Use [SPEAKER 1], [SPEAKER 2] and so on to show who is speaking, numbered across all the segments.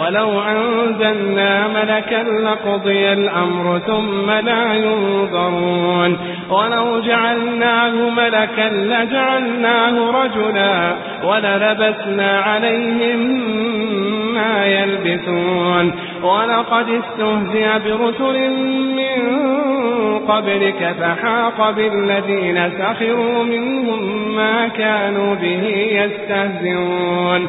[SPEAKER 1] ولو أنزلنا ملكا لقضي الأمر ثم لا ينظرون. ولو جعلناه ملكا لجعلناه رجلا وللبسنا عليهم ما يلبسون. ولقد استهزئ برسل من قبلك فحاق بالذين سخروا منهم ما كانوا به يستهزئون.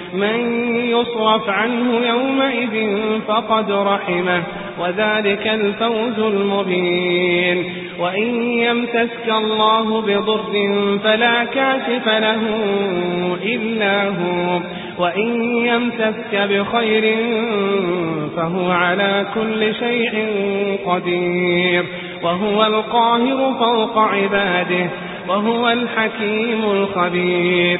[SPEAKER 1] من يصرف عنه يومئذ فقد رحمه وذلك الفوز المبين. وإن يمتسك الله بضر فلا كاشف له إلا هو وإن يمتسك بخير فهو على كل شيء قدير. وهو القاهر فوق عباده وهو الحكيم الخبير.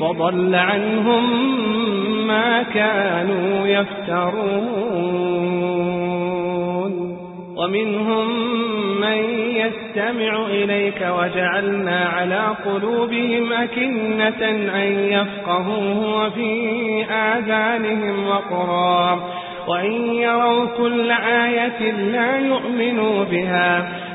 [SPEAKER 1] وضل عنهم ما كانوا يفترون. ومنهم من يستمع إليك وجعلنا على قلوبهم أكنة أن يفقهوه وفي آذانهم وقرا وإن يروا كل آية لا يؤمنوا بها.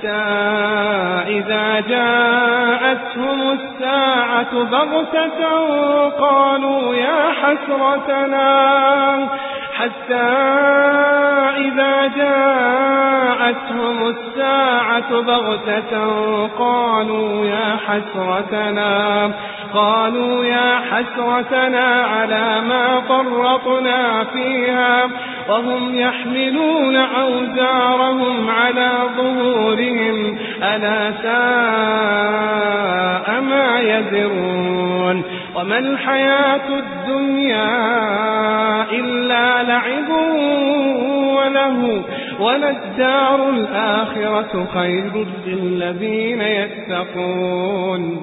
[SPEAKER 1] حتى إذا جاءتهم الساعة بغتة قالوا يا حسرتنا حتى إذا جاءتهم الساعة بغتة قالوا يا حسرتنا قالوا يا حسرتنا على ما فرطنا فيها وهم يحملون أوزارهم على ظهورهم. ألا ساء ما يذرون. وما الحياة الدنيا إلا لعب وله وللدار الآخرة خير للذين يتقون.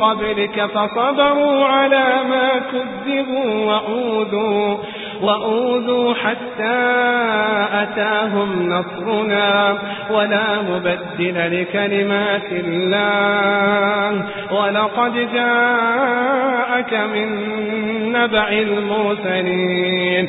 [SPEAKER 1] قبلك فصبروا على ما كذبوا وأوذوا وأوذوا حتى أتاهم نصرنا. ولا مبدل لكلمات الله. ولقد جاءك من نبع المرسلين.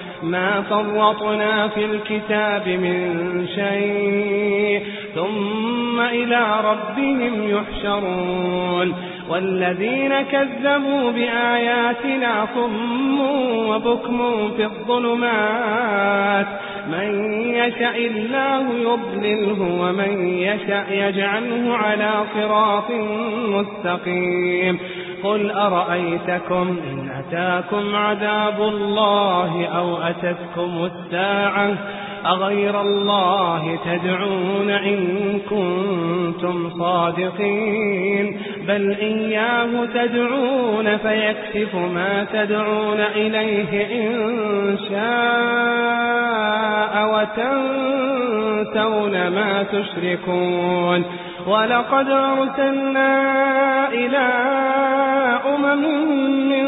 [SPEAKER 1] ما فرطنا في الكتاب من شيء. ثم إلى ربهم يحشرون. والذين كذبوا بآياتنا صم وبكم في الظلمات. من يشاء الله يضلله ومن يشاء يجعله على صراط مستقيم. قل أرأيتكم إن أتاكم عذاب الله أو أتتكم الساعة أغير الله تدعون إن كنتم صادقين بل إياه تدعون فيكتف ما تدعون إليه إن شاء وتنتون ما تشركون ولقد أرسلنا إلى أمم من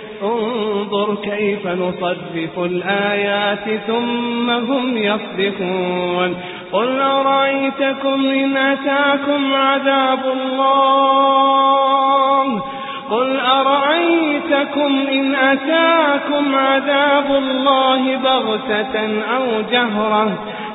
[SPEAKER 1] انظر كيف نصرف الآيات ثم هم يصدقون قل أرأيتكم إن أتاكم عذاب الله؟ قل أرأيتكم إن أتاكم عذاب الله بغتة أو جهرة؟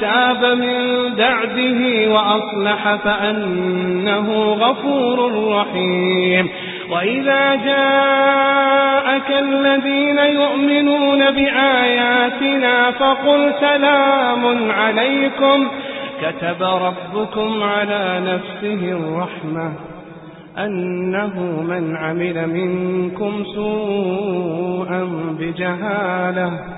[SPEAKER 1] تاب من بعده وأصلح فأنه غفور رحيم. وإذا جاءك الذين يؤمنون بآياتنا فقل سلام عليكم. كتب ربكم على نفسه الرحمة أنه من عمل منكم سوءا بجهالة.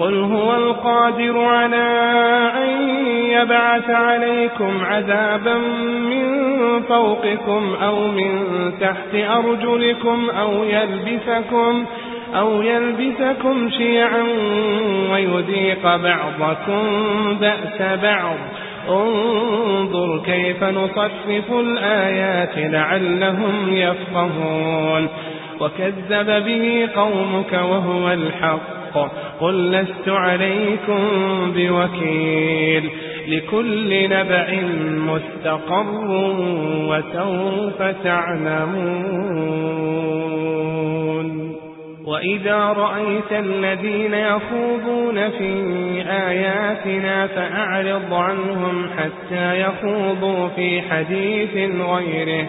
[SPEAKER 1] قل هو القادر على أن يبعث عليكم عذابا من فوقكم أو من تحت أرجلكم أو يلبسكم أو يلبسكم شيعا ويذيق بعضكم بأس بعض. انظر كيف نصرف الآيات لعلهم يفقهون. وكذب به قومك وهو الحق. قل لست عليكم بوكيل لكل نبع مستقر وسوف تعلمون. وإذا رأيت الذين يخوضون في آياتنا فأعرض عنهم حتى يخوضوا في حديث غيره.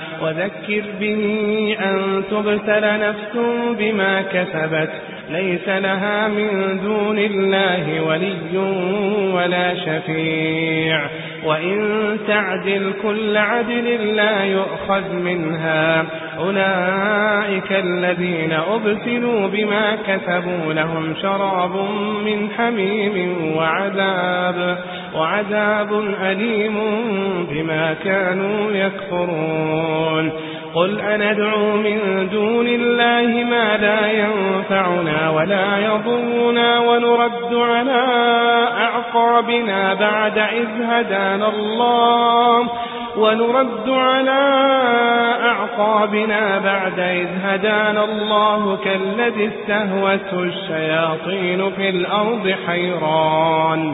[SPEAKER 1] وذكر به أن تبتل نفس بما كسبت ليس لها من دون الله ولي ولا شفيع. وإن تعدل كل عدل لا يؤخذ منها أولئك الذين أبسلوا بما كسبوا لهم شراب من حميم وعذاب وعذاب أليم بما كانوا يكفرون قل أندعو من دون الله ما لا ينفعنا ولا يضرنا ونرد على أعقابنا بعد إذ هدانا الله ونرد على أعقابنا بعد إذ هدانا الله كالذي استهوته الشياطين في الأرض حيران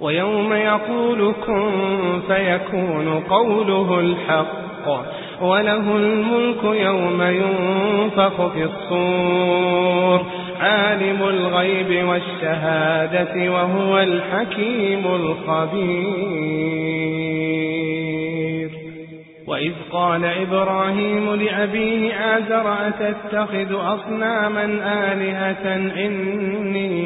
[SPEAKER 1] ويوم يقول كن فيكون قوله الحق وله الملك يوم ينفخ في الصور عالم الغيب والشهادة وهو الحكيم الخبير وإذ قال إبراهيم لأبيه آزر أتتخذ أصناما آلهة إني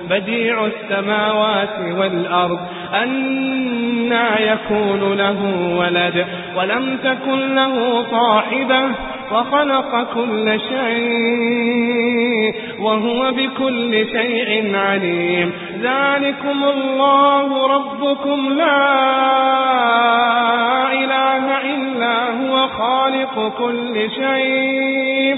[SPEAKER 1] بديع السماوات والأرض أنا يكون له ولد ولم تكن له صاحبة وخلق كل شيء وهو بكل شيء عليم. ذلكم الله ربكم لا إله إلا هو خالق كل شيء.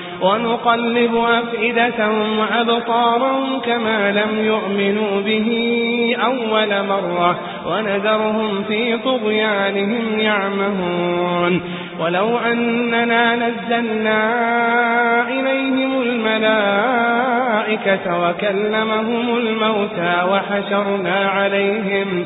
[SPEAKER 1] ونقلب أفئدتهم وأبصارهم كما لم يؤمنوا به أول مرة ونذرهم في طغيانهم يعمهون ولو أننا نزلنا إليهم الملائكة وكلمهم الموتى وحشرنا عليهم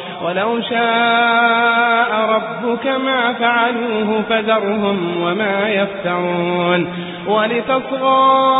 [SPEAKER 1] ولو شاء ربك ما فعلوه فذرهم وما يفتعون ولتصغى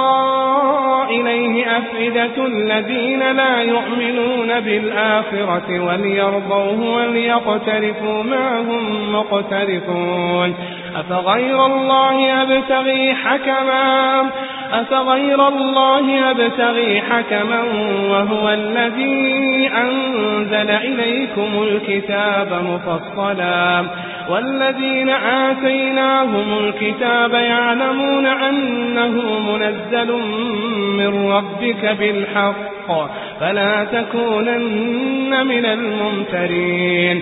[SPEAKER 1] إليه أفئدة الذين لا يؤمنون بالآخرة وليرضوه وليقترفوا ما هم مقترفون. أفغير الله أبتغي حكما؟ أفغير الله أبتغي حكما وهو الذي أنزل إليكم الكتاب مفصلا. والذين آتيناهم الكتاب يعلمون أنه منزل من ربك بالحق. فلا تكونن من الممترين.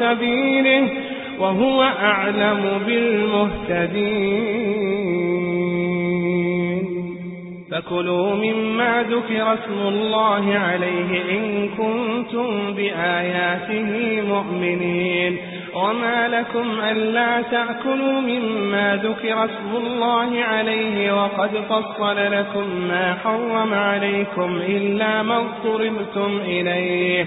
[SPEAKER 1] سبيله وهو أعلم بالمهتدين. فكلوا مما ذكر اسم الله عليه إن كنتم بآياته مؤمنين. وما لكم ألا تأكلوا مما ذكر اسم الله عليه وقد فصل لكم ما حرم عليكم إلا ما اضطربتم إليه.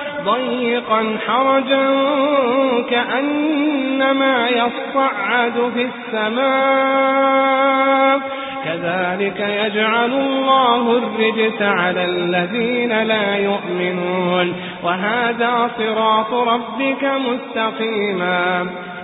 [SPEAKER 1] ضيقا حرجا كأنما يصعد في السماء. كذلك يجعل الله الرجس على الذين لا يؤمنون. وهذا صراط ربك مستقيما.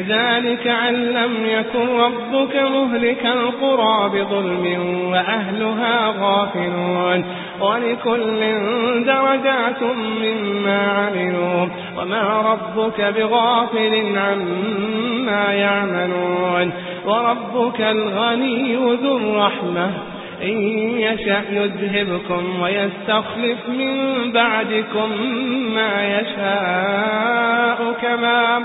[SPEAKER 1] ذلك أن لم يكن ربك مهلك القرى بظلم وأهلها غافلون ولكل درجات مما عملوا وما ربك بغافل عما يعملون وربك الغني ذو الرحمة إن يشأ يذهبكم ويستخلف من بعدكم ما يشاء كما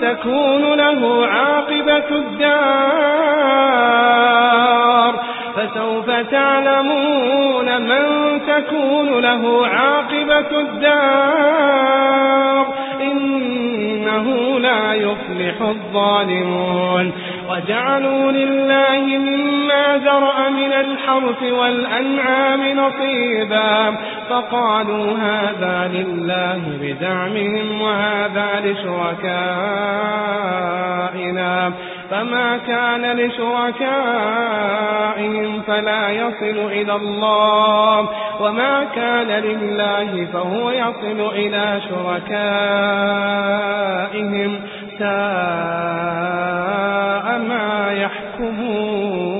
[SPEAKER 1] تكون له عاقبة الدار. فسوف تعلمون من تكون له عاقبة الدار. إنه لا يفلح الظالمون. وجعلوا لله مما ذرأ من الحرث والأنعام نصيبا. فقالوا هذا لله بدعمهم وهذا لشركائنا فما كان لشركائهم فلا يصل إلى الله وما كان لله فهو يصل إلى شركائهم ساء ما يحكمون.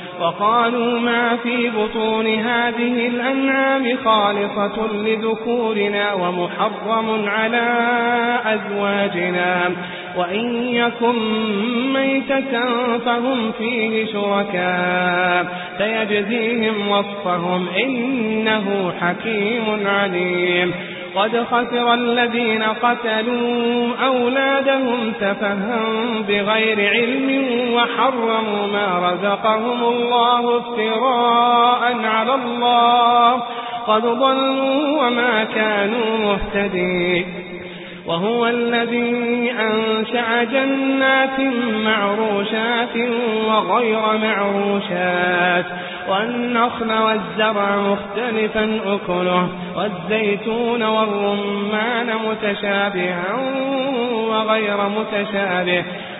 [SPEAKER 1] وقالوا ما في بطون هذه الأنعام خالصة لذكورنا ومحرم على أزواجنا. وإن يكن ميتة فهم فيه شركاء. سيجزيهم وصفهم إنه حكيم عليم. قد خسر الذين قتلوا أولادهم سفها بغير علم وحرموا ما رزقهم الله افتراء على الله. قد ضلوا وما كانوا مهتدين. وهو الذي أنشأ جنات معروشات وغير معروشات والنخل والزرع مختلفا أكله والزيتون والرمان متشابها وغير متشابه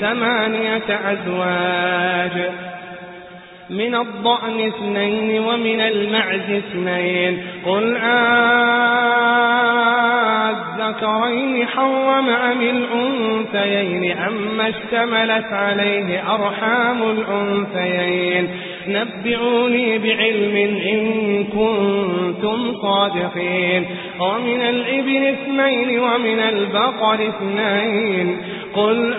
[SPEAKER 1] ثمانية أزواج من الضأن اثنين ومن المعز اثنين. قل الذكرين حرم أم الأنثيين؟ أما اشتملت عليه أرحام الأنثيين. نبئوني بعلم إن كنتم صادقين. ومن الإبن اثنين ومن البقر اثنين. قل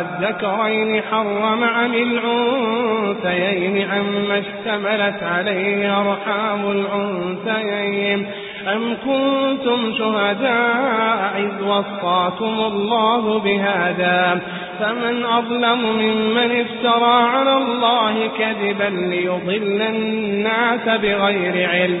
[SPEAKER 1] الذكرين حرم عن العنثيين أما اشتملت عليه أرحام العنثيين أم كنتم شهداء إذ وصاكم الله بهذا فمن أظلم ممن افترى على الله كذبا ليضل الناس بغير علم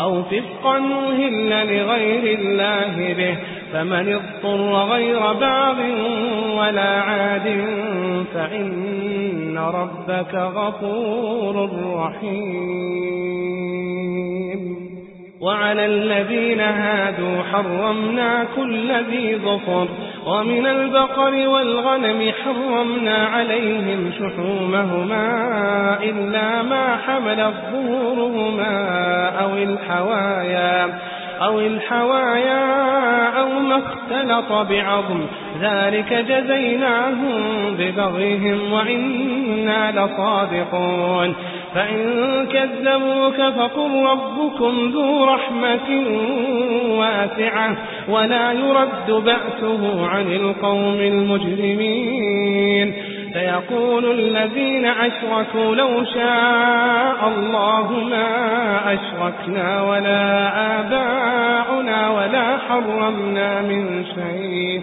[SPEAKER 1] أو فسقا أهل لغير الله به فمن اضطر غير باغ ولا عاد فإن ربك غفور رحيم. وعلى الذين هادوا حرمنا كل ذي ظفر ومن البقر والغنم حرمنا عليهم شحومهما إلا ما حمل الظهورهما أو الحوايا أو الحوايا أو ما اختلط بعظم. ذلك جزيناهم ببغيهم وإنا لصادقون. فإن كذبوك فقل ربكم ذو رحمة واسعة ولا يرد بأسه عن القوم المجرمين فيقول الذين أشركوا لو شاء الله ما أشركنا ولا آباؤنا ولا حرمنا من شيء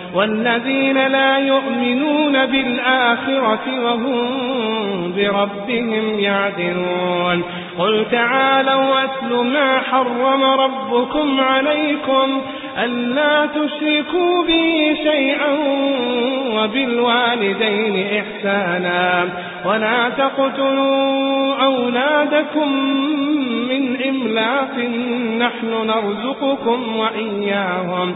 [SPEAKER 1] والذين لا يؤمنون بالآخرة وهم بربهم يعدلون. قل تعالوا أتل ما حرم ربكم عليكم ألا تشركوا به شيئا وبالوالدين إحسانا. ولا تقتلوا أولادكم من إملاق نحن نرزقكم وإياهم.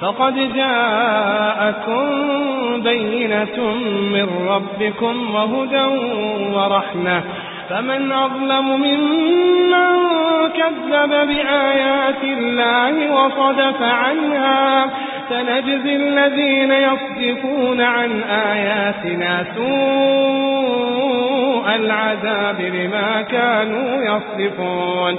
[SPEAKER 1] فقد جاءكم بينة من ربكم وهدى ورحمة. فمن أظلم ممن كذب بآيات الله وصدف عنها سنجزي الذين يصدفون عن آياتنا سوء العذاب بما كانوا يصدفون.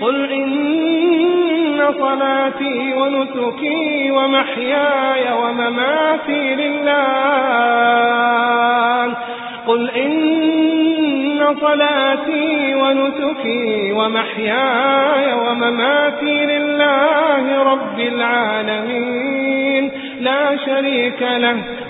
[SPEAKER 1] قل إن صلاتي ونسكي ومحياي ومماتي لله. قل إن صلاتي ونسكي ومحياي ومماتي لله رب العالمين. لا شريك له